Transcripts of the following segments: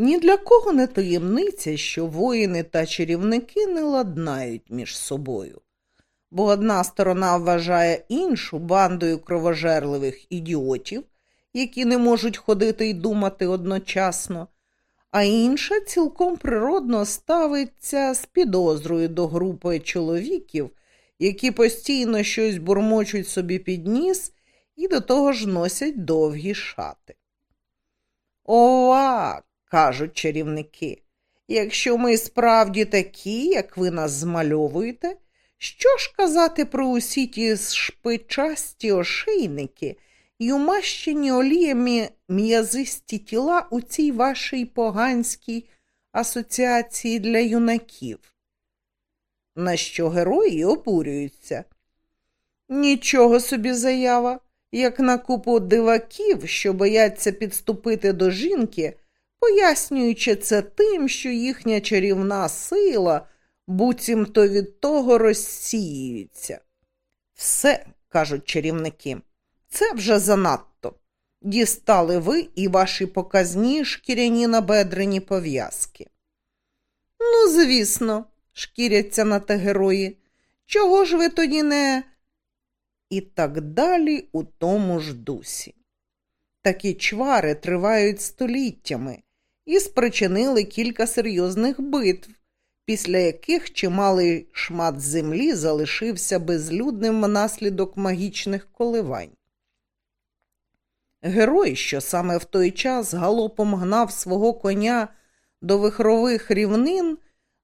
Ні для кого не таємниця, що воїни та чарівники не ладнають між собою, бо одна сторона вважає іншу бандою кровожерливих ідіотів, які не можуть ходити і думати одночасно, а інша цілком природно ставиться з підозрою до групи чоловіків, які постійно щось бурмочуть собі під ніс і до того ж носять довгі шати. Ова, кажуть чарівники, якщо ми справді такі, як ви нас змальовуєте, що ж казати про усі ті шпичасті ошейники і умащені оліями м'язисті тіла у цій вашій поганській асоціації для юнаків? На що герої обурюються? Нічого собі заява, як на купу диваків, що бояться підступити до жінки, пояснюючи це тим, що їхня чарівна сила буцімто від того розсіюється. Все, кажуть чарівники, це вже занадто. Дістали ви і ваші показні шкіряні набедрені пов'язки. Ну, звісно, шкіряться на те герої. Чого ж ви тоді не. І так далі у тому ж дусі. Такі чвари тривають століттями і спричинили кілька серйозних битв, після яких чималий шмат землі залишився безлюдним внаслідок магічних коливань. Герой, що саме в той час галопом гнав свого коня до вихрових рівнин,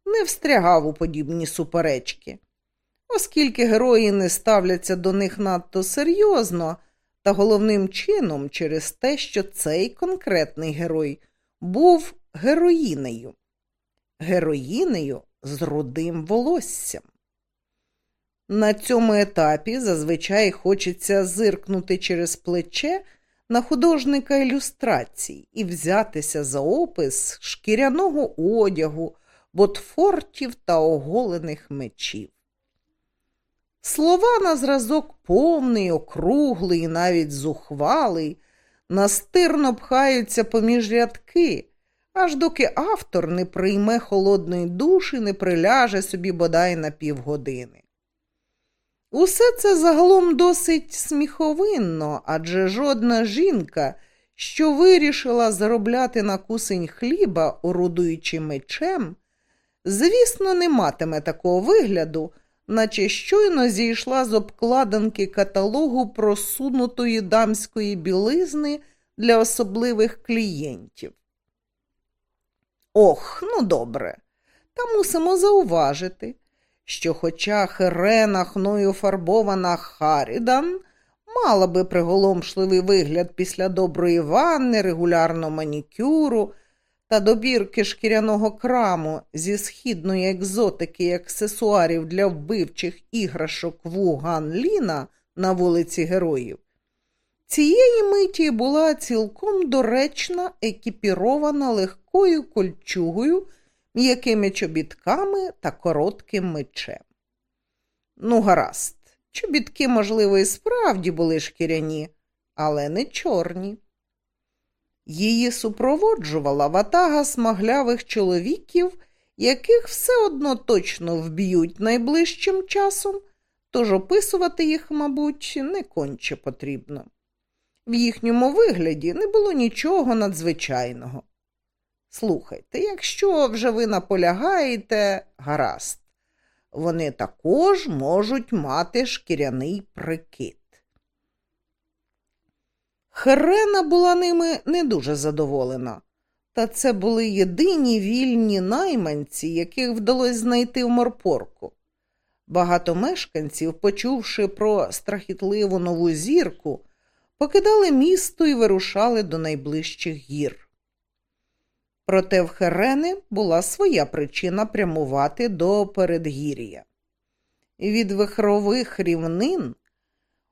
не встрягав у подібні суперечки. Оскільки герої не ставляться до них надто серйозно, та головним чином через те, що цей конкретний герой був героїнею, героїнею з рудим волоссям. На цьому етапі зазвичай хочеться зиркнути через плече на художника ілюстрацій і взятися за опис шкіряного одягу, ботфортів та оголених мечів. Слова на зразок повний, округлий, навіть зухвалий, настирно пхаються поміж рядки, аж доки автор не прийме холодної душі, не приляже собі бодай на півгодини. Усе це загалом досить сміховинно, адже жодна жінка, що вирішила заробляти на кусень хліба, орудуючи мечем, звісно, не матиме такого вигляду, наче щойно зійшла з обкладинки каталогу просунутої дамської білизни для особливих клієнтів. Ох, ну добре, та мусимо зауважити, що, хоча Херена хною фарбована Харідан, мала би приголомшливий вигляд після доброї ванни, регулярного манікюру та добірки шкіряного краму зі східної екзотики і аксесуарів для вбивчих іграшок Вуган Ліна на вулиці Героїв. Цієї миті була цілком доречна, екіпірована легкою кольчугою, м'якими чобітками та коротким мечем. Ну, гаразд, чобітки, можливо, і справді були шкіряні, але не чорні. Її супроводжувала ватага смаглявих чоловіків, яких все одно точно вб'ють найближчим часом, тож описувати їх, мабуть, не конче потрібно. В їхньому вигляді не було нічого надзвичайного. Слухайте, якщо вже ви наполягаєте, гаразд, вони також можуть мати шкіряний прикид. Херена була ними не дуже задоволена, та це були єдині вільні найманці, яких вдалося знайти в морпорку. Багато мешканців, почувши про страхітливу нову зірку, покидали місто і вирушали до найближчих гір. Проте в Херени була своя причина прямувати до передгір'я. Від вихрових рівнин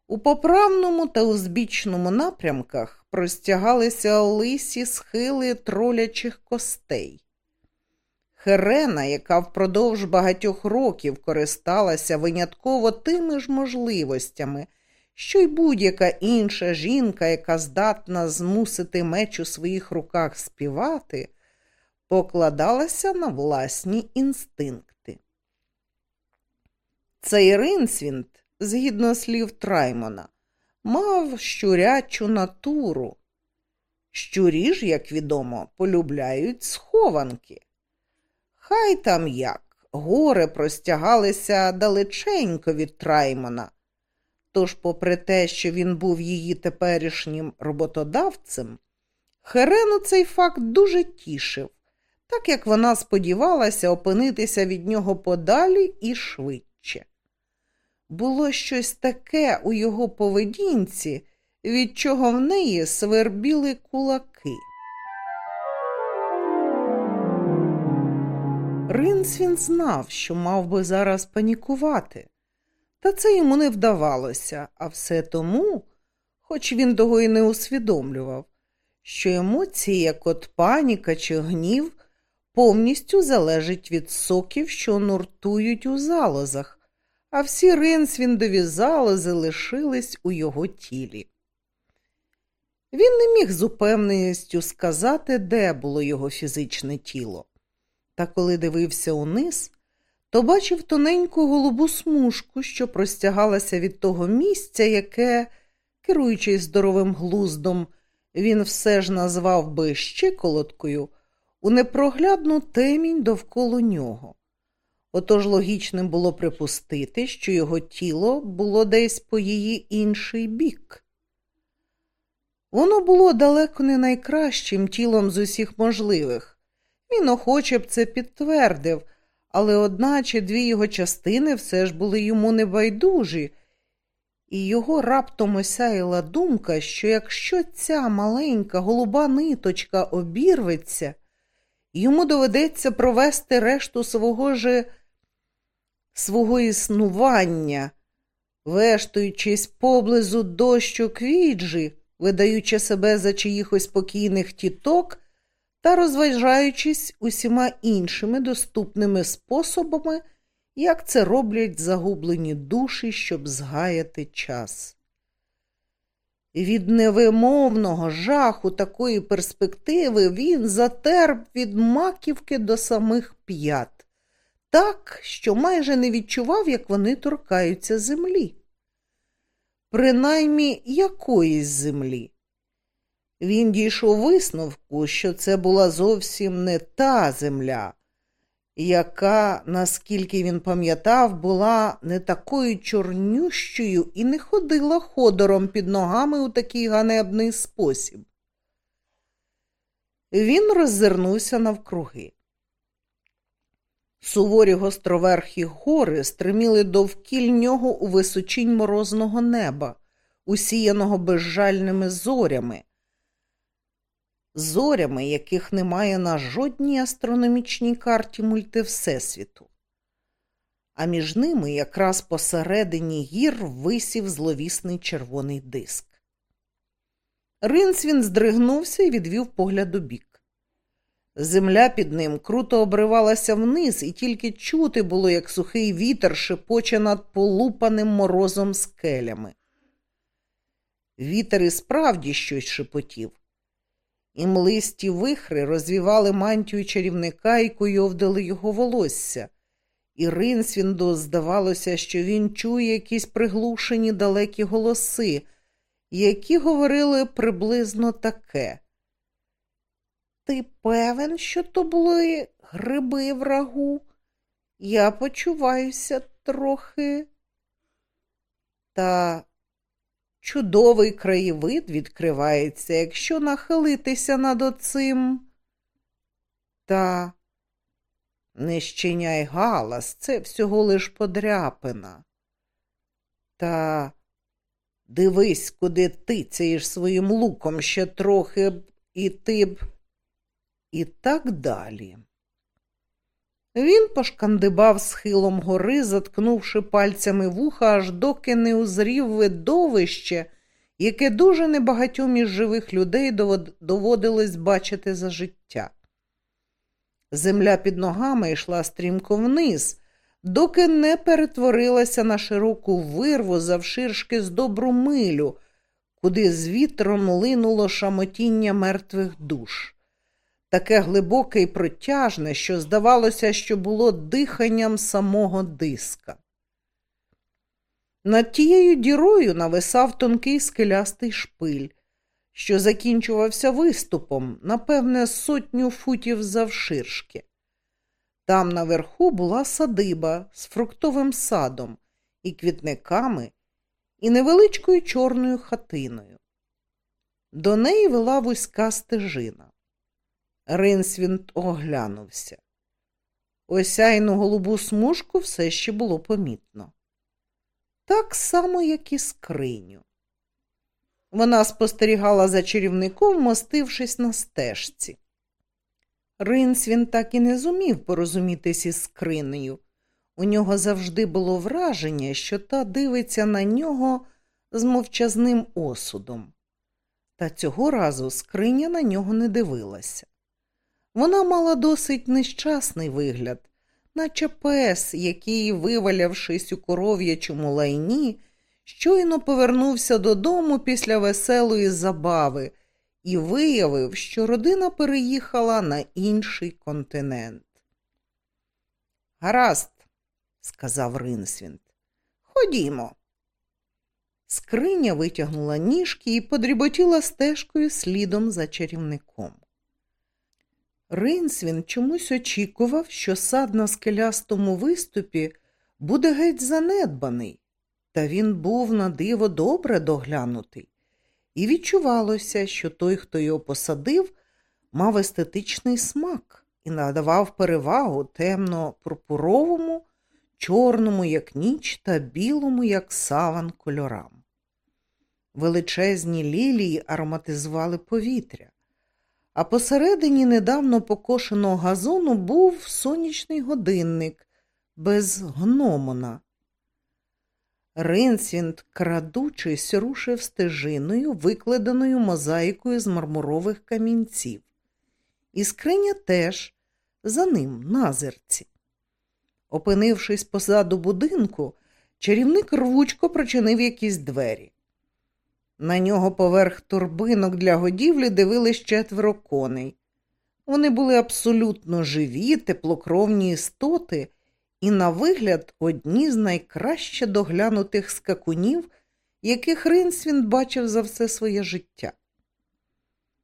у поправному та узбічному напрямках простягалися лисі схили тролячих костей. Херена, яка впродовж багатьох років користалася винятково тими ж можливостями, що й будь-яка інша жінка, яка здатна змусити меч у своїх руках співати, покладалася на власні інстинкти. Цей Ринсвінд, згідно слів Траймона, мав щурячу натуру. Щурі ж, як відомо, полюбляють схованки. Хай там як, гори простягалися далеченько від Траймона. Тож, попри те, що він був її теперішнім роботодавцем, Херену цей факт дуже тішив, так як вона сподівалася опинитися від нього подалі і швидше. Було щось таке у його поведінці, від чого в неї свербіли кулаки. Ринсвін знав, що мав би зараз панікувати, та це йому не вдавалося, а все тому, хоч він того й не усвідомлював, що емоції, як от паніка чи гнів, повністю залежать від соків, що нуртують у залозах, а всі ринсвіндові залози лишились у його тілі. Він не міг з упевненістю сказати, де було його фізичне тіло. Та коли дивився униз, то бачив тоненьку голубу смужку, що простягалася від того місця, яке, керуючись здоровим глуздом, він все ж назвав би щиколоткою, у непроглядну темінь довкола нього. Отож логічним було припустити, що його тіло було десь по її інший бік. Воно було далеко не найкращим тілом з усіх можливих. Він охоче б це підтвердив, але одна чи дві його частини все ж були йому небайдужі, і його раптом осяяла думка, що якщо ця маленька голуба ниточка обірветься, йому доведеться провести решту свого же свого існування, вештуючись поблизу дощу квіджі, видаючи себе за чиїхось покійних тіток та розважаючись усіма іншими доступними способами, як це роблять загублені душі, щоб згаяти час. Від невимовного жаху такої перспективи він затерп від маківки до самих п'ят, так, що майже не відчував, як вони торкаються землі. Принаймні якоїсь землі. Він дійшов висновку, що це була зовсім не та земля, яка, наскільки він пам'ятав, була не такою чорнющою і не ходила ходором під ногами у такий ганебний спосіб. Він роззирнувся навкруги. Суворі гостроверхі гори стриміли довкіль нього у височінь морозного неба, усіяного безжальними зорями зорями, яких немає на жодній астрономічній карті мультивсесвіту. А між ними якраз посередині гір висів зловісний червоний диск. Ринсвін здригнувся і відвів погляд у бік. Земля під ним круто обривалася вниз, і тільки чути було, як сухий вітер шепоче над полупаним морозом скелями. Вітер і справді щось шепотів, і млисті вихри розвівали мантію чарівника і куйовдали його волосся. І Ринсвінду здавалося, що він чує якісь приглушені далекі голоси, які говорили приблизно таке. Ти певен, що то були гриби врагу? Я почуваюся трохи. Та Чудовий краєвид відкривається, якщо нахилитися над оцим. Та не щиняй галас, це всього лиш подряпина. Та дивись, куди тицяєш своїм луком ще трохи б і ти б, і так далі. Він пошкандибав схилом гори, заткнувши пальцями вуха, аж доки не узрів видовище, яке дуже небагатьом із живих людей доводилось бачити за життя. Земля під ногами йшла стрімко вниз, доки не перетворилася на широку вирву завширшки з добру милю, куди з вітром линуло шамотіння мертвих душ. Таке глибоке і протяжне, що здавалося, що було диханням самого диска. Над тією дірою нависав тонкий скелястий шпиль, що закінчувався виступом, напевне, сотню футів завширшки. Там наверху була садиба з фруктовим садом і квітниками, і невеличкою чорною хатиною. До неї вела вузька стежина. Ринсвінт оглянувся. Осяйну голубу смужку все ще було помітно. Так само, як і скриню. Вона спостерігала за чарівником, мостившись на стежці. Ринсвін так і не зумів порозумітись із скринею. У нього завжди було враження, що та дивиться на нього з мовчазним осудом. Та цього разу скриня на нього не дивилася. Вона мала досить нещасний вигляд, наче пес, який, вивалявшись у коров'ячому лайні, щойно повернувся додому після веселої забави і виявив, що родина переїхала на інший континент. Гаразд, сказав Ринсвінт, ходімо. Скриня витягнула ніжки і подріботіла стежкою слідом за чарівником. Ринсвін чомусь очікував, що сад на скелястому виступі буде геть занедбаний, та він був на диво добре доглянутий, і відчувалося, що той, хто його посадив, мав естетичний смак і надавав перевагу темно пурпуровому, чорному, як ніч, та білому, як саван, кольорам. Величезні лілії ароматизували повітря а посередині недавно покошеного газону був сонячний годинник без гномона. Ринсвінд, крадучись, рушив стежиною, викладеною мозаїкою з мармурових камінців. І скриня теж за ним на зерці. Опинившись позаду будинку, чарівник рвучко прочинив якісь двері. На нього поверх турбинок для годівлі дивились четверо коней. Вони були абсолютно живі, теплокровні істоти, і, на вигляд, одні з найкраще доглянутих скакунів, яких Ринсвін бачив за все своє життя.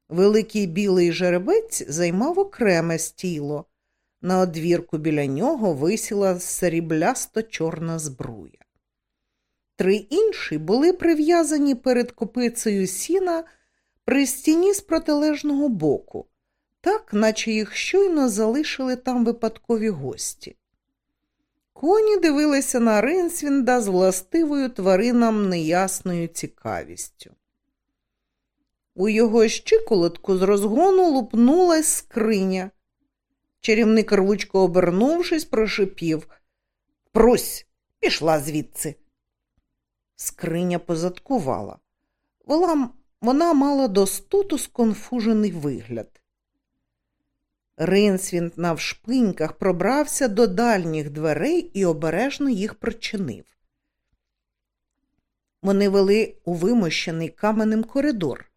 Великий білий жеребець займав окреме стіло. На одвірку біля нього висіла сріблясто чорна збруя. Три інші були прив'язані перед копицею сіна при стіні з протилежного боку, так наче їх щойно залишили там випадкові гості. Коні дивилися на Ринсвінда з властивою тваринам неясною цікавістю. У його щиколотку з розгону лупнулась скриня. Чарівник рвучко обернувшись, прошипів Прусь, пішла звідси. Скриня позадкувала. Вона, вона мала достоту сконфужений вигляд. Ринсвінт навшпиньках пробрався до дальніх дверей і обережно їх прочинив. Вони вели у вимощений каменем коридор,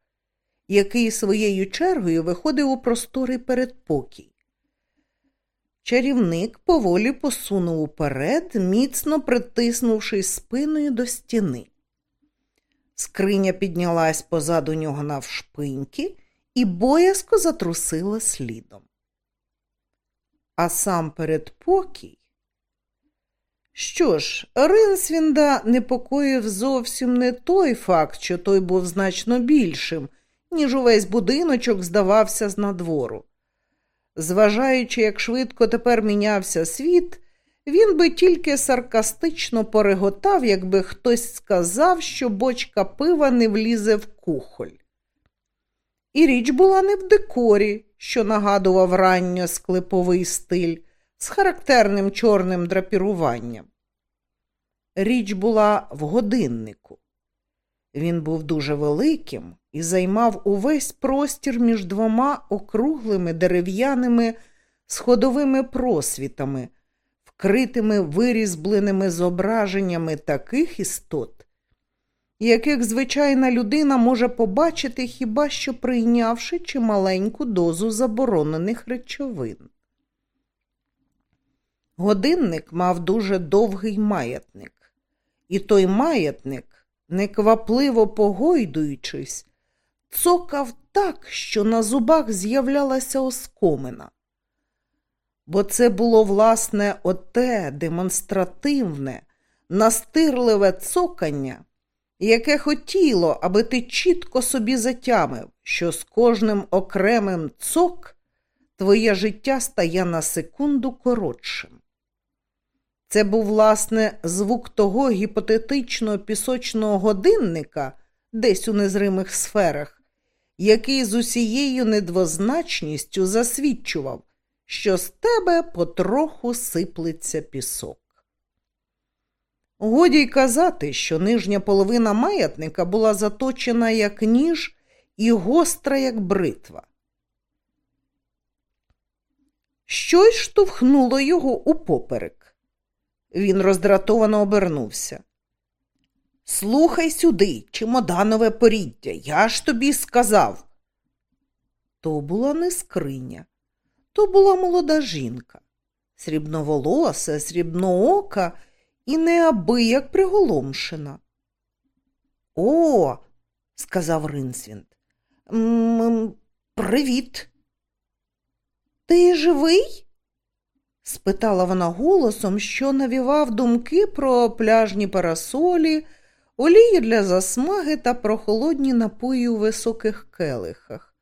який своєю чергою виходив у просторий передпокій. Чарівник поволі посунув уперед, міцно притиснувшись спиною до стіни. Скриня піднялась позаду нього навшпиньки і боязко затрусила слідом. А сам передпокій. Що ж, Ринсвінда непокоїв зовсім не той факт, що той був значно більшим, ніж увесь будиночок здавався з надвору. Зважаючи, як швидко тепер мінявся світ, він би тільки саркастично пореготав, якби хтось сказав, що бочка пива не влізе в кухоль. І річ була не в декорі, що нагадував ранньо склеповий стиль з характерним чорним драпіруванням. Річ була в годиннику. Він був дуже великим і займав увесь простір між двома округлими дерев'яними сходовими просвітами, вкритими вирізбленими зображеннями таких істот, яких звичайна людина може побачити, хіба що прийнявши чималеньку дозу заборонених речовин. Годинник мав дуже довгий маятник, і той маятник, неквапливо погойдуючись, цокав так, що на зубах з'являлася оскомина. Бо це було, власне, оте демонстративне, настирливе цокання, яке хотіло, аби ти чітко собі затямив, що з кожним окремим цок твоє життя стає на секунду коротшим. Це був, власне, звук того гіпотетичного пісочного годинника десь у незримих сферах, який з усією недвозначністю засвідчував, що з тебе потроху сиплеться пісок. Годі й казати, що нижня половина маятника була заточена як ніж і гостра, як бритва. Щось штовхнуло його упоперек. Він роздратовано обернувся. Слухай сюди, чемоданове поріддя, я ж тобі сказав. То була не скриня, то була молода жінка, срібноволоса, срібноока і неабияк приголомшена. О, сказав Ринсвінд. Привіт. Ти живий? Спитала вона голосом, що навівав думки про пляжні парасолі, олії для засмаги та прохолодні напої у високих келихах.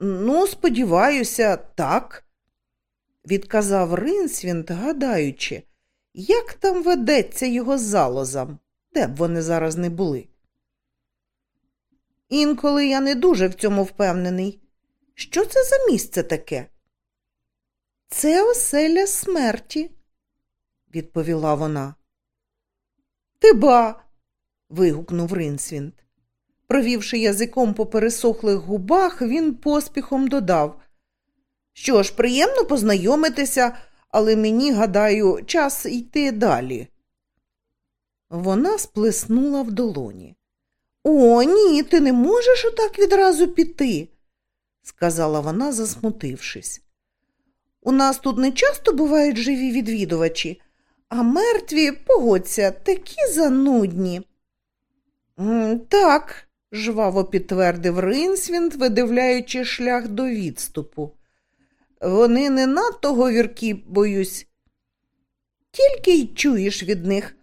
Ну, сподіваюся, так, відказав Ринсвінт, гадаючи, як там ведеться його залозам, де б вони зараз не були. Інколи я не дуже в цьому впевнений. Що це за місце таке? Це оселя смерті, відповіла вона. Ти ба. вигукнув Ринсвінт. Провівши язиком по пересохлих губах, він поспіхом додав. Що ж, приємно познайомитися, але мені, гадаю, час йти далі. Вона сплеснула в долоні. О, ні, ти не можеш отак відразу піти, сказала вона, засмутившись. У нас тут не часто бувають живі відвідувачі, а мертві, погодься, такі занудні. Так, жваво підтвердив Ринсвінд, видивляючи шлях до відступу. Вони не надто говіркі, боюсь. Тільки й чуєш від них,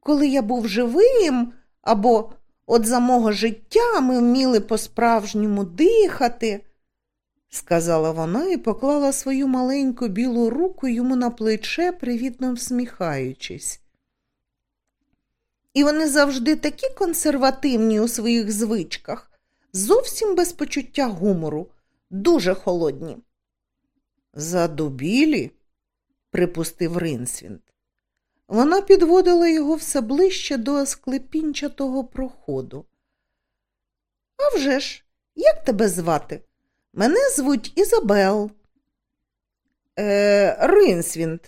коли я був живим, або от за мого життя ми вміли по-справжньому дихати сказала вона і поклала свою маленьку білу руку йому на плече, привітно всміхаючись. І вони завжди такі консервативні у своїх звичках, зовсім без почуття гумору, дуже холодні. Задубілі, припустив Ринсвінт. Вона підводила його все ближче до склепінчатого проходу. «А вже ж, як тебе звати? Мене звуть Ізабел. Е, Ринсвінд.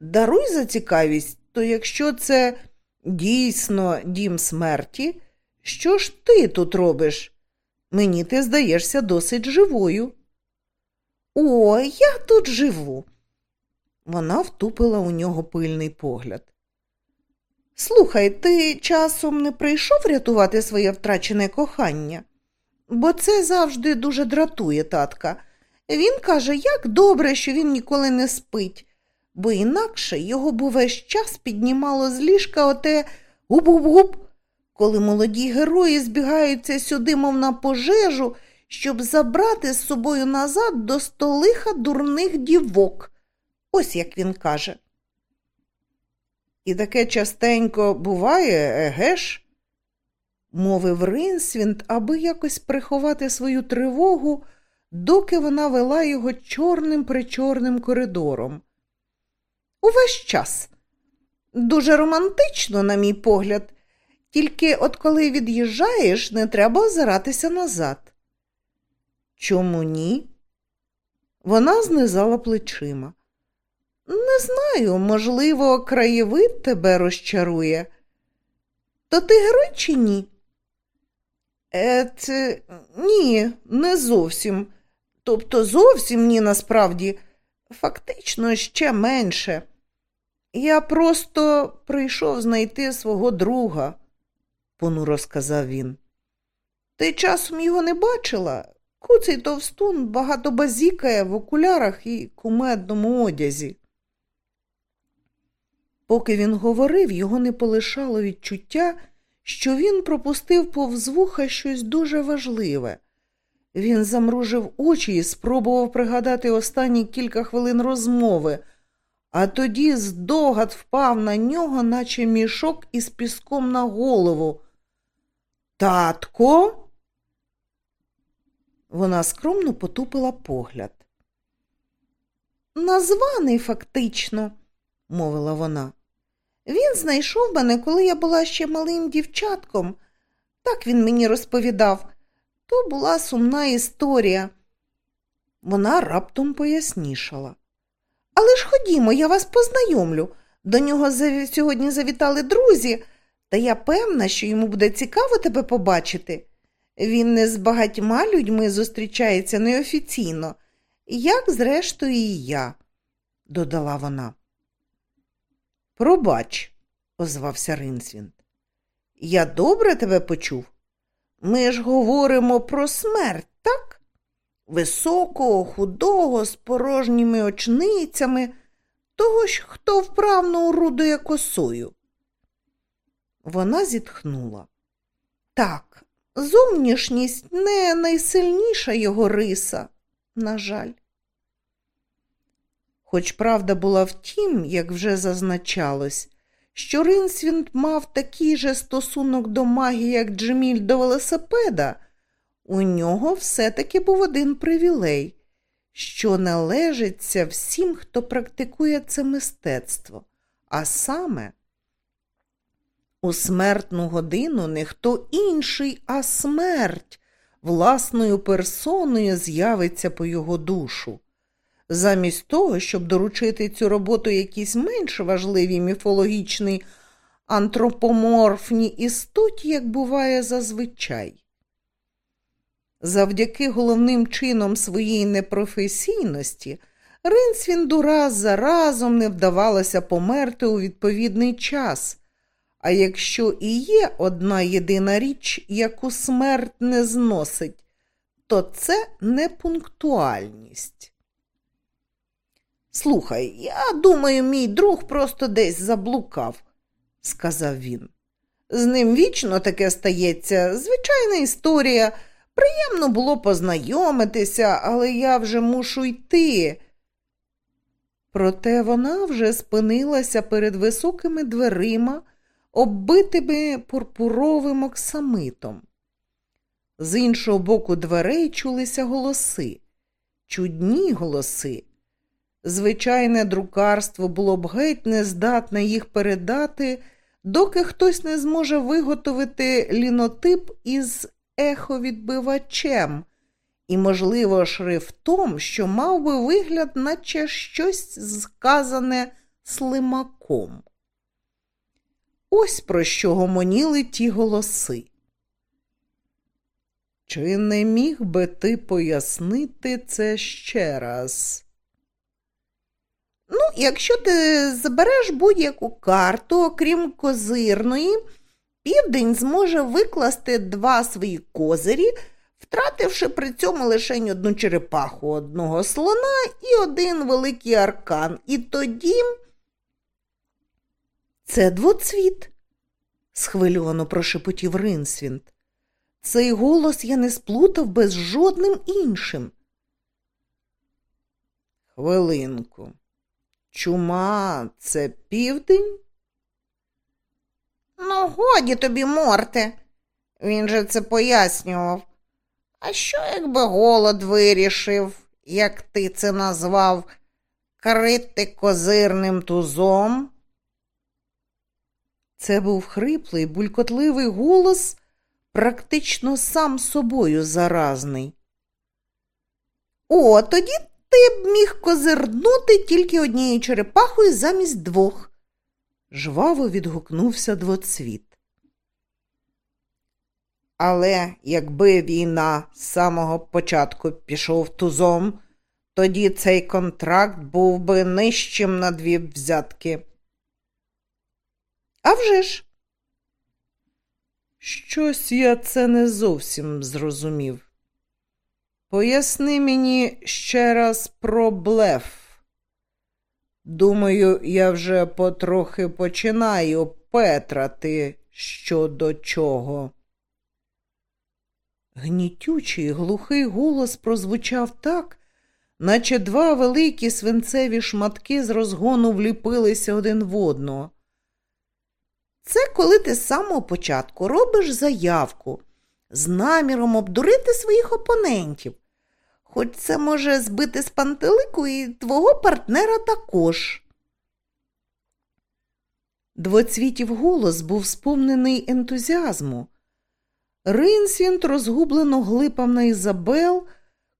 Даруй за цікавість, то якщо це дійсно дім смерті, що ж ти тут робиш? Мені ти здаєшся досить живою. О, я тут живу. Вона втупила у нього пильний погляд. Слухай, ти часом не прийшов рятувати своє втрачене кохання? Бо це завжди дуже дратує татка. Він каже, як добре, що він ніколи не спить, бо інакше його б увесь час піднімало з ліжка оте губ-губ-губ, коли молоді герої збігаються сюди, мов на пожежу, щоб забрати з собою назад до столиха дурних дівок. Ось як він каже. І таке частенько буває, еге ж? Мовив Ринсвінд, аби якось приховати свою тривогу, доки вона вела його чорним причорним коридором. Увесь час. Дуже романтично, на мій погляд, тільки от коли від'їжджаєш, не треба озиратися назад. Чому ні? Вона знизала плечима. Не знаю, можливо, краєвид тебе розчарує. То ти герой чи ні? Ет, ні, не зовсім. Тобто зовсім ні насправді, фактично ще менше. Я просто прийшов знайти свого друга, понуро сказав він. Ти часом його не бачила? Куций товстун багато базікає в окулярах і кумедному одязі. Поки він говорив, його не полишало відчуття, що він пропустив повз вуха щось дуже важливе. Він замружив очі і спробував пригадати останні кілька хвилин розмови, а тоді здогад впав на нього, наче мішок із піском на голову. Татко? Вона скромно потупила погляд. Названий фактично, мовила вона. Він знайшов мене, коли я була ще малим дівчатком. Так він мені розповідав. То була сумна історія. Вона раптом пояснішала. Але ж ходімо, я вас познайомлю. До нього сьогодні завітали друзі, та я певна, що йому буде цікаво тебе побачити. Він не з багатьма людьми зустрічається неофіційно, як, зрештою, і я, додала вона. Пробач, озвався Ринсвінд. Я добре тебе почув. Ми ж говоримо про смерть, так? Високого, худого, з порожніми очницями, того ж, хто вправно орудує косою. Вона зітхнула. Так, зовнішність не найсильніша його риса, на жаль. Хоч правда була в тім, як вже зазначалось, що Ринсвінд мав такий же стосунок до магії, як Джеміль до велосипеда, у нього все-таки був один привілей, що належиться всім, хто практикує це мистецтво, а саме у смертну годину не хто інший, а смерть власною персоною з'явиться по його душу. Замість того, щоб доручити цю роботу якійсь менш важливій міфологічній антропоморфній істоті, як буває зазвичай. Завдяки головним чином своєї непрофесійності Ринсвінду раз за разом не вдавалося померти у відповідний час, а якщо і є одна єдина річ, яку смерть не зносить, то це непунктуальність. Слухай, я думаю, мій друг просто десь заблукав, сказав він. З ним вічно таке стається, звичайна історія. Приємно було познайомитися, але я вже мушу йти. Проте вона вже спинилася перед високими дверима, оббитими пурпуровим оксамитом. З іншого боку дверей чулися голоси, чудні голоси. Звичайне друкарство було б геть нездатне їх передати, доки хтось не зможе виготовити лінотип із еховідбивачем і, можливо, шрифтом, що мав би вигляд, наче щось сказане слимаком. Ось про що гомоніли ті голоси. Чи не міг би ти пояснити це ще раз? Ну, якщо ти забереш будь-яку карту, окрім козирної, південь зможе викласти два свої козирі, втративши при цьому лише одну черепаху, одного слона і один великий аркан. І тоді це двоцвіт, схвильовано прошепотів Ринсвінд. Цей голос я не сплутав без жодним іншим. Хвилинку. Чума це південь? Ну, годі тобі, Морте. Він же це пояснював. А що, якби голод вирішив, як ти це назвав, крити козирним тузом? Це був хриплий, булькотливий голос, практично сам собою заразний. О, тоді ти б міг козирнути тільки однією черепахою замість двох. Жваво відгукнувся двоцвіт. Але якби війна з самого початку пішов тузом, тоді цей контракт був би нижчим на дві взятки. «А вже ж!» Щось я це не зовсім зрозумів. Поясни мені ще раз про блеф. Думаю, я вже потрохи починаю петрати щодо чого. Гнітючий глухий голос прозвучав так, наче два великі свинцеві шматки з розгону вліпилися один в одного. Це коли ти з самого початку робиш заявку з наміром обдурити своїх опонентів. Хоч це може збити з пантелику і твого партнера також. Двоцвітів голос був сповнений ентузіазму. Ринсвінд розгублено глипав на Ізабел,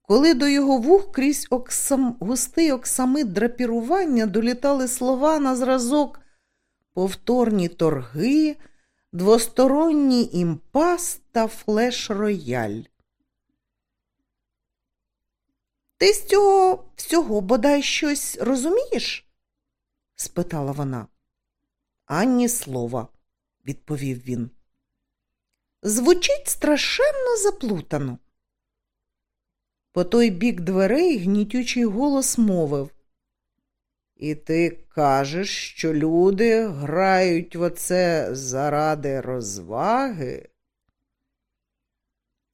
коли до його вух крізь оксам... густий оксамит драпірування долітали слова на зразок повторні торги, двосторонній імпас та флеш-рояль. Ти з цього всього бодай щось розумієш? спитала вона. Ані слова, відповів він. Звучить страшенно заплутано. По той бік дверей гнітючий голос мовив. І ти кажеш, що люди грають в оце заради розваги?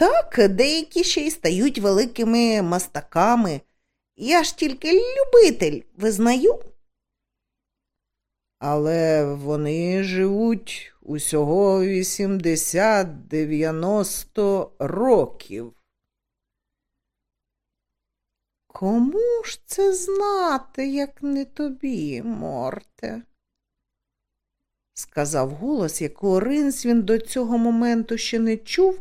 Так, деякі ще й стають великими мастаками. Я ж тільки любитель, визнаю. Але вони живуть усього 80-90 років. Кому ж це знати, як не тобі, Морте? сказав голос, якого Ринсвін до цього моменту ще не чув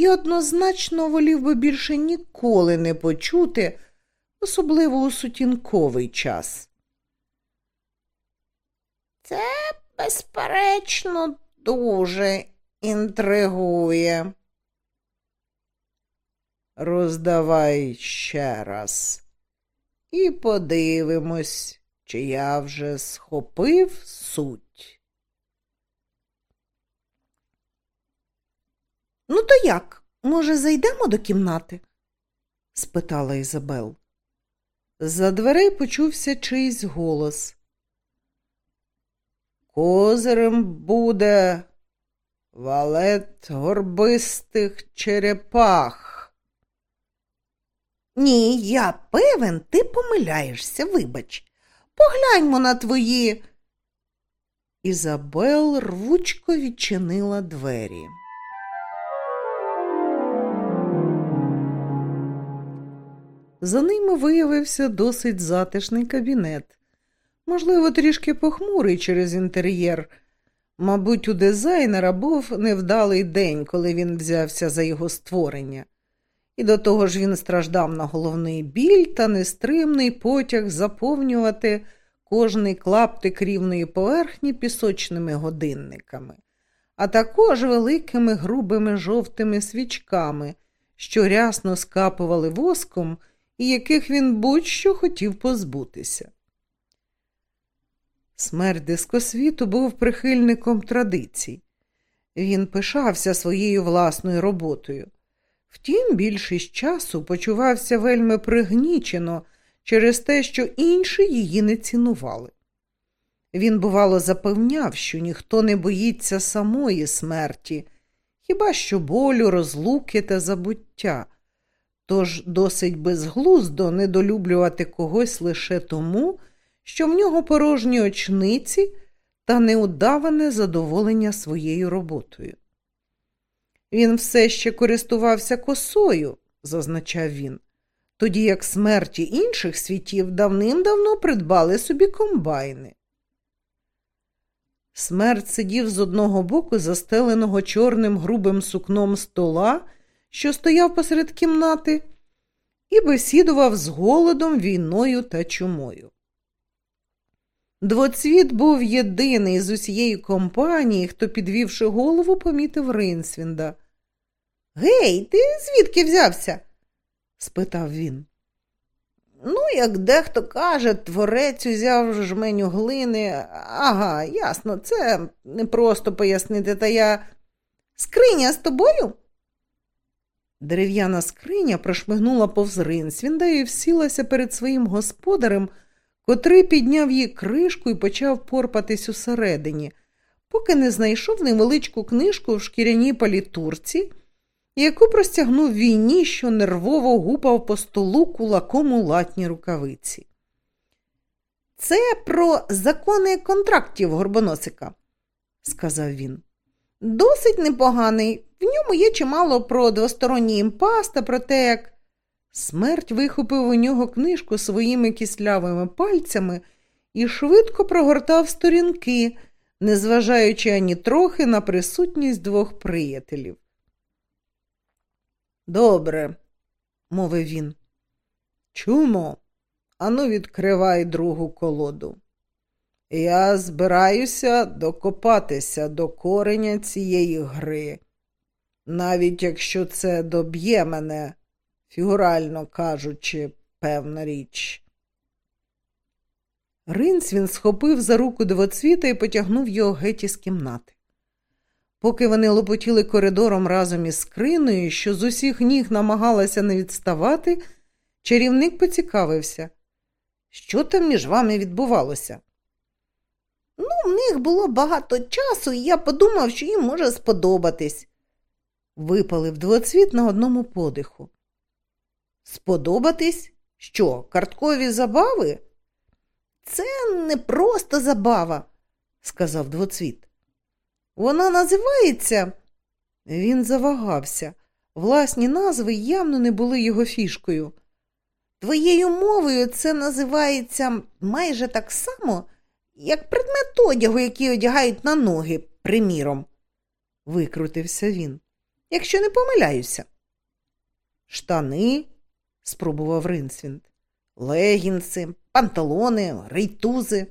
і однозначно волів би більше ніколи не почути, особливо у сутінковий час. Це, безперечно, дуже інтригує. Роздавай ще раз і подивимось, чи я вже схопив суть. Ну, то як? Може, зайдемо до кімнати? спитала Ізабел. За дверей почувся чийсь голос. Козирем буде валет горбистих черепах. Ні, я певен, ти помиляєшся, вибач. Погляньмо на твої. Ізабел рвучко відчинила двері. За ними виявився досить затишний кабінет, можливо, трішки похмурий через інтер'єр. Мабуть, у дизайнера був невдалий день, коли він взявся за його створення, і до того ж він страждав на головний біль та нестримний потяг заповнювати кожний клаптик рівної поверхні пісочними годинниками, а також великими грубими жовтими свічками, що рясно скапували воском і яких він будь-що хотів позбутися. Смерть дискосвіту був прихильником традицій. Він пишався своєю власною роботою. Втім, більшість часу почувався вельми пригнічено через те, що інші її не цінували. Він, бувало, запевняв, що ніхто не боїться самої смерті, хіба що болю, розлуки та забуття. Тож досить безглуздо недолюблювати когось лише тому, що в нього порожні очниці та неудаване задоволення своєю роботою. Він все ще користувався косою, зазначав він, тоді як смерті інших світів давним-давно придбали собі комбайни. Смерть сидів з одного боку застеленого чорним грубим сукном стола що стояв посеред кімнати, і бесідував з голодом, війною та чумою. Двоцвіт був єдиний з усієї компанії, хто, підвівши голову, помітив Ринсвінда. Гей, ти звідки взявся? спитав він. Ну, як дехто каже, творець узяв жменю глини. Ага, ясно, це не просто пояснити, та я. Скриня з тобою? Дерев'яна скриня прошмигнула повз ринць. Він дає всілася перед своїм господарем, котрий підняв її кришку і почав порпатись усередині, поки не знайшов невеличку книжку в шкіряній палітурці, яку простягнув війні, що нервово гупав по столу кулаком у латні рукавиці. Це про закони контрактів горбоносика, сказав він. Досить непоганий. В ньому є чимало про двосторонній імпас та про те, як смерть вихопив у нього книжку своїми кислявими пальцями і швидко прогортав сторінки, незважаючи ані трохи на присутність двох приятелів. Добре, мовив він. Чумо, ану відкривай другу колоду. Я збираюся докопатися до кореня цієї гри, навіть якщо це доб'є мене, фігурально кажучи, певна річ. Ринц він схопив за руку двоцвіта і потягнув його геть із кімнати. Поки вони лопотіли коридором разом із скриною, що з усіх ніг намагалася не відставати, чарівник поцікавився, що там між вами відбувалося. Ну, в них було багато часу, і я подумав, що їм може сподобатись. Випалив двоцвіт на одному подиху. Сподобатись? Що, карткові забави? Це не просто забава, сказав двоцвіт. Вона називається. Він завагався. Власні назви явно не були його фішкою. Твоєю мовою це називається майже так само, як предмет одягу, який одягають на ноги, приміром, викрутився він. Якщо не помиляюся. Штани, спробував Ринсвінд, легінси, панталони, рейтузи.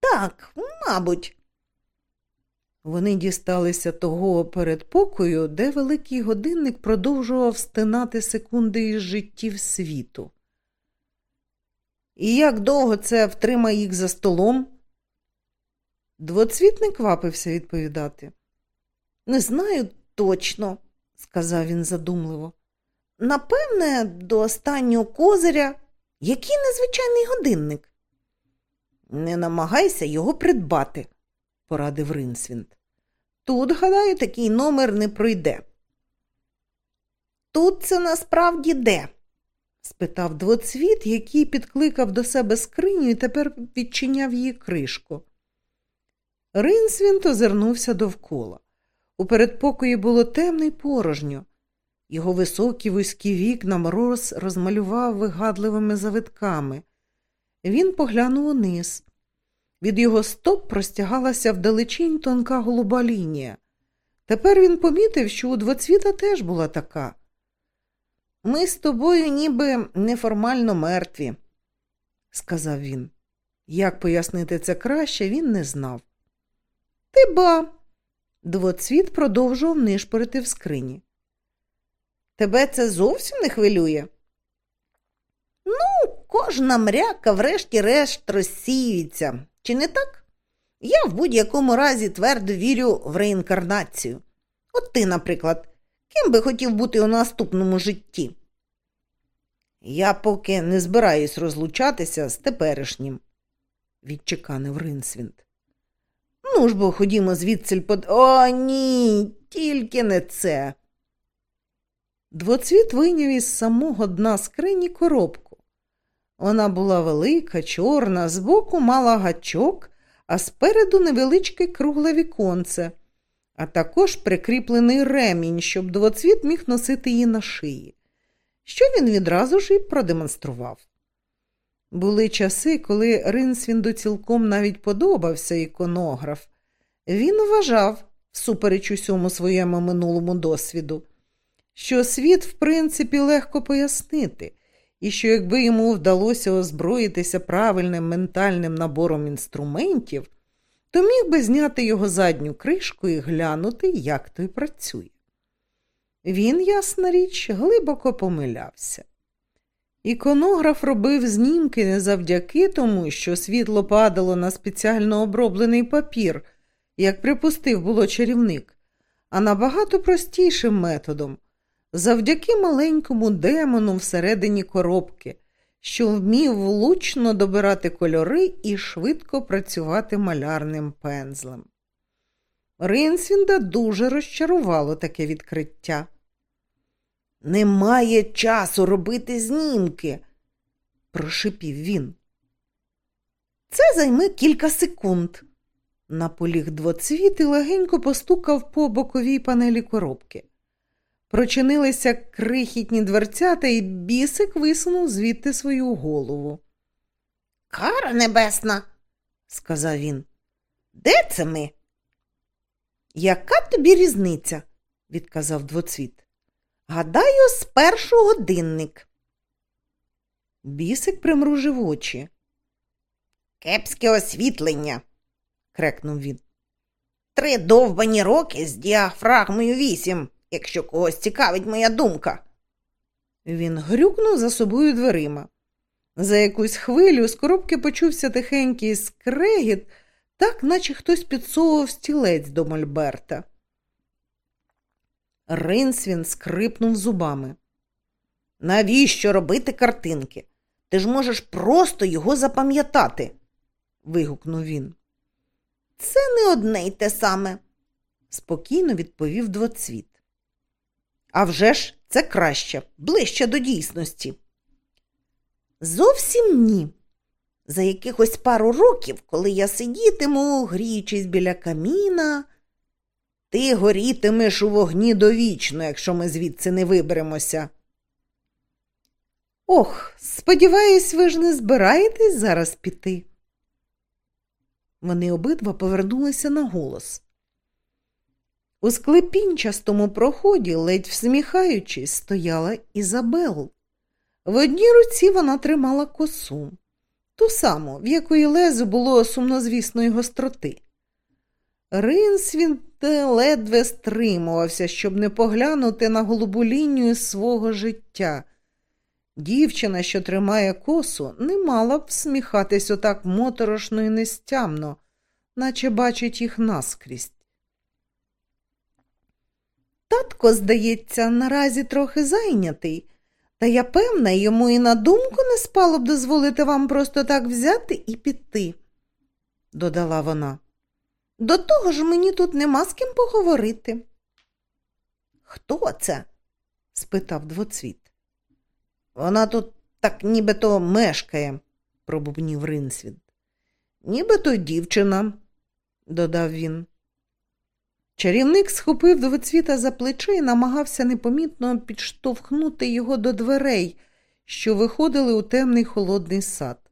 Так, мабуть. Вони дісталися того передпокою, де великий годинник продовжував стинати секунди із життів світу. І як довго це втримає їх за столом? Двоцвіт не квапився відповідати. Не знаю точно, сказав він задумливо. Напевне, до останнього козиря, який незвичайний годинник. Не намагайся його придбати, порадив Ринсвінд. Тут, гадаю, такий номер не пройде. Тут це насправді де? спитав двоцвіт, який підкликав до себе скриню і тепер відчиняв її кришку. Ринсвінт озирнувся довкола. У передпокої було темно й порожньо. Його високі вузькі вікна мороз розмалював вигадливими завитками. Він поглянув униз. Від його стоп простягалася вдалечінь тонка голуба лінія. Тепер він помітив, що у двоцвіта теж була така. Ми з тобою ніби неформально мертві, сказав він. Як пояснити це краще, він не знав. Ти ба. Двоцвіт продовжував нишпорити в скрині. Тебе це зовсім не хвилює? Ну, кожна мряка, врешті-решт, розсіюється. Чи не так? Я в будь-якому разі твердо вірю в реінкарнацію. От ти, наприклад, ким би хотів бути у наступному житті? Я поки не збираюсь розлучатися з теперішнім, відчеканив Ринсвінд. Ну ж бо ходімо звідси под. О, ні, тільки не це. Двоцвіт вийняв із самого дна скрині коробку. Вона була велика, чорна, збоку мала гачок, а спереду невеличке кругле віконце, а також прикріплений ремінь, щоб двоцвіт міг носити її на шиї, що він відразу ж і продемонстрував. Були часи, коли Ринсвінду цілком навіть подобався іконограф. Він вважав, всупереч усьому своєму минулому досвіду, що світ, в принципі, легко пояснити, і що якби йому вдалося озброїтися правильним ментальним набором інструментів, то міг би зняти його задню кришку і глянути, як той працює. Він, ясна річ, глибоко помилявся. Іконограф робив знімки не завдяки тому, що світло падало на спеціально оброблений папір, як припустив було чарівник, а набагато простішим методом, завдяки маленькому демону всередині коробки, що вмів влучно добирати кольори і швидко працювати малярним пензлем. Ринсвінда дуже розчарувало таке відкриття. Немає часу робити знімки, прошипів він. Це займе кілька секунд. Наполіг двоцвіт і легенько постукав по боковій панелі коробки. Прочинилися крихітні дверцята, і бісик висунув звідти свою голову. Кара небесна, сказав він. Де це ми? Яка тобі різниця? відказав двоцвіт. Гадаю, спершу годинник. Бісик примружив очі. Кепське освітлення, крекнув він. Три довбані роки з діафрагмою вісім, якщо когось цікавить моя думка. Він грюкнув за собою дверима. За якусь хвилю з коробки почувся тихенький скрегіт, так наче хтось підсовував стілець до Мольберта. Ринсвін скрипнув зубами. Навіщо робити картинки? Ти ж можеш просто його запам'ятати, вигукнув він. Це не одне й те саме, спокійно відповів двоцвіт. «А вже ж це краще, ближче до дійсності. Зовсім ні. За якихось пару років, коли я сидітиму, гріючись біля каміна. Ти горітимеш у вогні довічно, якщо ми звідси не виберемося. Ох, сподіваюсь, ви ж не збираєтесь зараз піти. Вони обидва повернулися на голос. У склепінчастому проході, ледь всміхаючись, стояла Ізабел. В одній руці вона тримала косу, ту саму, в якої лезо було сумнозвісної гостроти. Ринсвін ледве стримувався, щоб не поглянути на голубу лінію свого життя. Дівчина, що тримає косу, не мала б всміхатись отак моторошно і нестямно, наче бачить їх наскрізь. Татко, здається, наразі трохи зайнятий, та я певна, йому і на думку не спало б дозволити вам просто так взяти і піти, додала вона. До того ж мені тут нема з ким поговорити. Хто це? спитав двоцвіт. Вона тут так нібито мешкає, пробубнів Ринсвіт. Нібито дівчина, додав він. Чарівник схопив двоцвіта за плече і намагався непомітно підштовхнути його до дверей, що виходили у темний холодний сад.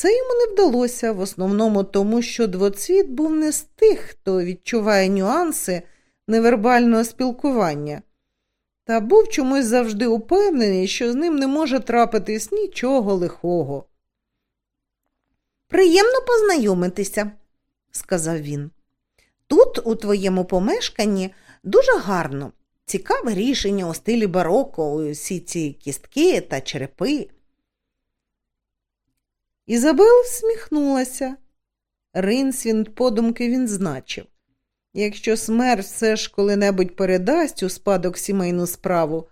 Це йому не вдалося, в основному тому, що двоцвіт був не з тих, хто відчуває нюанси невербального спілкування, та був чомусь завжди упевнений, що з ним не може трапитись нічого лихого. Приємно познайомитися, сказав він. Тут, у твоєму помешканні, дуже гарно, цікаве рішення у стилі бароко, усі ці кістки та черепи. Ізабел всміхнулася. Ринсвін подумки він значив. Якщо смерть все ж коли-небудь передасть у спадок сімейну справу,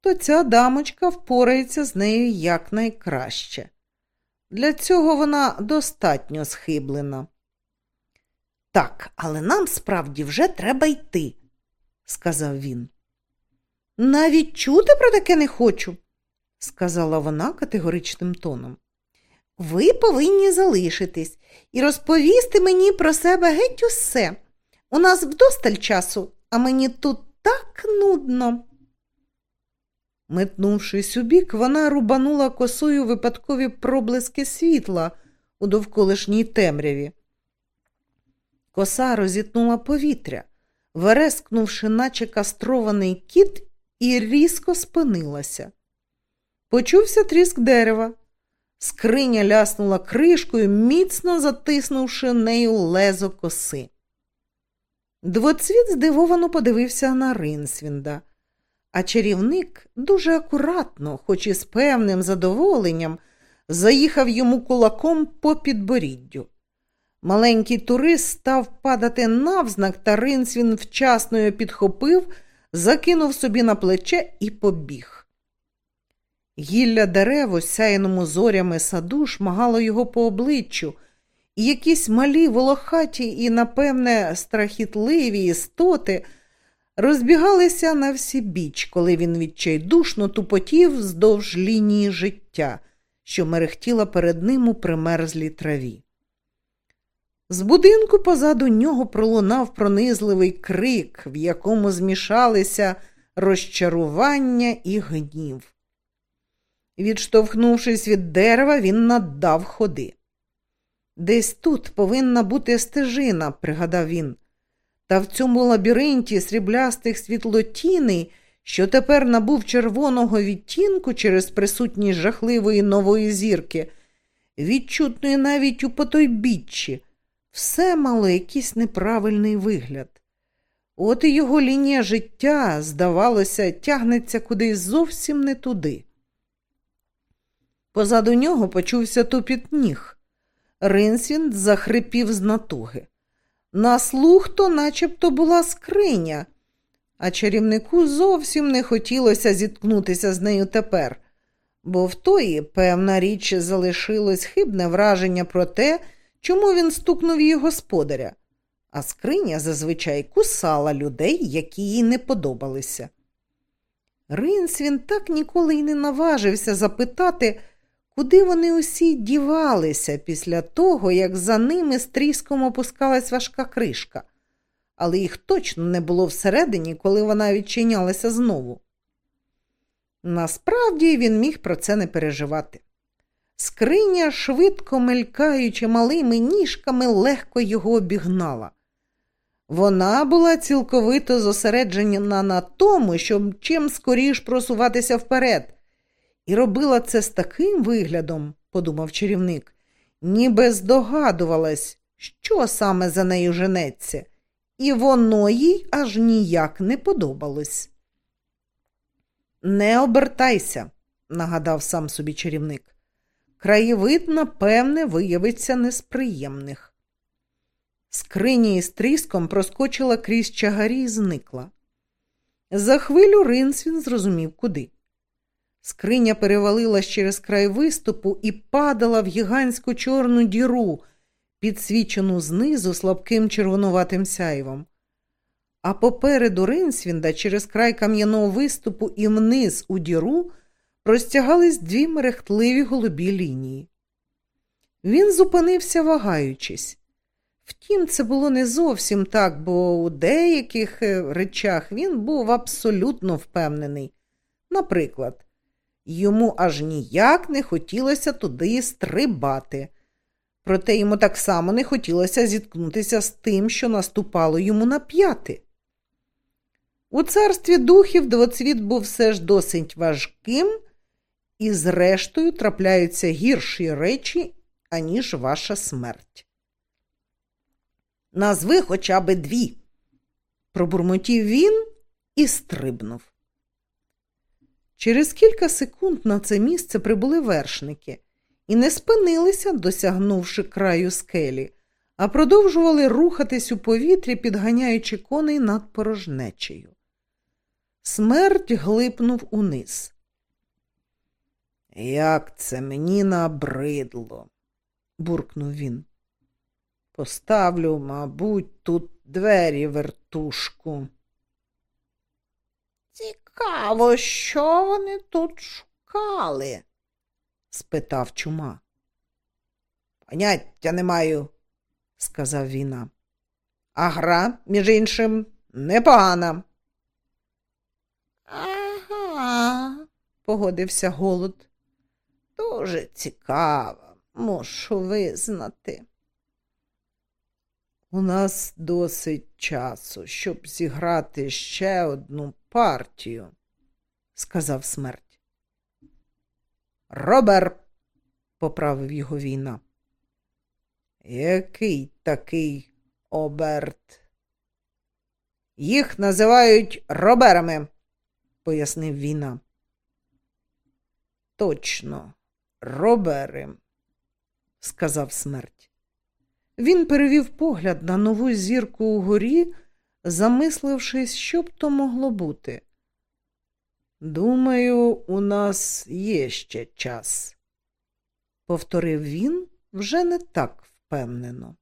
то ця дамочка впорається з нею якнайкраще. Для цього вона достатньо схиблена. Так, але нам справді вже треба йти, сказав він. Навіть чути про таке не хочу, сказала вона категоричним тоном. Ви повинні залишитись і розповісти мені про себе геть усе. У нас вдосталь часу, а мені тут так нудно. Метнувшись у бік, вона рубанула косою випадкові проблиски світла у довколишній темряві. Коса розітнула повітря, верескнувши, наче кастрований кіт, і різко спинилася. Почувся тріск дерева. Скриня ляснула кришкою, міцно затиснувши нею лезо коси. Двоцвіт здивовано подивився на Ринсвінда. А чарівник дуже акуратно, хоч і з певним задоволенням, заїхав йому кулаком по підборіддю. Маленький турист став падати навзнак, та Ринсвін вчасно його підхопив, закинув собі на плече і побіг. Гілля дерев, осяяному зорями саду, шмагало його по обличчю, і якісь малі волохаті і, напевне, страхітливі істоти розбігалися на всі біч, коли він відчайдушно тупотів вздовж лінії життя, що мерехтіла перед ним у примерзлій траві. З будинку позаду нього пролунав пронизливий крик, в якому змішалися розчарування і гнів. Відштовхнувшись від дерева, він наддав ходи. Десь тут повинна бути стежина, пригадав він, та в цьому лабіринті сріблястих світлотіней, що тепер набув червоного відтінку через присутність жахливої нової зірки, відчутної навіть у потойбіччі, все мало якийсь неправильний вигляд. От і його лінія життя, здавалося, тягнеться кудись зовсім не туди. Позаду нього почувся тупіт ніг. Ринсвін захрипів з натуги. На слух то начебто була скриня, а чарівнику зовсім не хотілося зіткнутися з нею тепер, бо в тої, певна річ, залишилось хибне враження про те, чому він стукнув її господаря, а скриня зазвичай кусала людей, які їй не подобалися. Ринсвін так ніколи й не наважився запитати, куди вони усі дівалися після того, як за ними з тріском опускалась важка кришка, але їх точно не було всередині, коли вона відчинялася знову. Насправді він міг про це не переживати. Скриня, швидко мелькаючи малими ніжками, легко його обігнала. Вона була цілковито зосереджена на тому, щоб чим скоріш просуватися вперед, і робила це з таким виглядом, подумав чарівник, ніби здогадувалась, що саме за нею женеться, і воно їй аж ніяк не подобалось. Не обертайся, нагадав сам собі чарівник. Краєвид, напевне, виявиться несприємних. Скриня із тріском проскочила крізь чагарі і зникла. За хвилю Ринсвін зрозумів, куди. Скриня перевалилась через край виступу і падала в гігантську чорну діру, підсвічену знизу слабким червонуватим сяйвом. А попереду Ринсвінда через край кам'яного виступу і вниз у діру простягались дві мерехтливі голубі лінії. Він зупинився, вагаючись. Втім, це було не зовсім так, бо у деяких е, речах він був абсолютно впевнений. Наприклад, йому аж ніяк не хотілося туди стрибати, проте йому так само не хотілося зіткнутися з тим, що наступало йому на п'яти. У царстві духів двоцвіт був все ж досить важким, і, зрештою, трапляються гірші речі, аніж ваша смерть. Назви хоча би дві, пробурмотів він і стрибнув. Через кілька секунд на це місце прибули вершники і не спинилися, досягнувши краю скелі, а продовжували рухатись у повітрі, підганяючи коней над порожнечею. Смерть глипнув униз. Як це мені набридло, буркнув він. Поставлю, мабуть, тут двері вертушку. Цікаво, що вони тут шукали? спитав чума. Поняття не маю, сказав віна. А гра, між іншим, непогана. Ага, погодився голод. Дуже цікаво, мушу визнати. У нас досить часу, щоб зіграти ще одну партію, сказав смерть. Робер, поправив його війна. Який такий оберт? Їх називають роберами, пояснив війна. Точно, робери, сказав смерть. Він перевів погляд на нову зірку угорі, замислившись, що б то могло бути. Думаю, у нас є ще час, повторив він вже не так впевнено.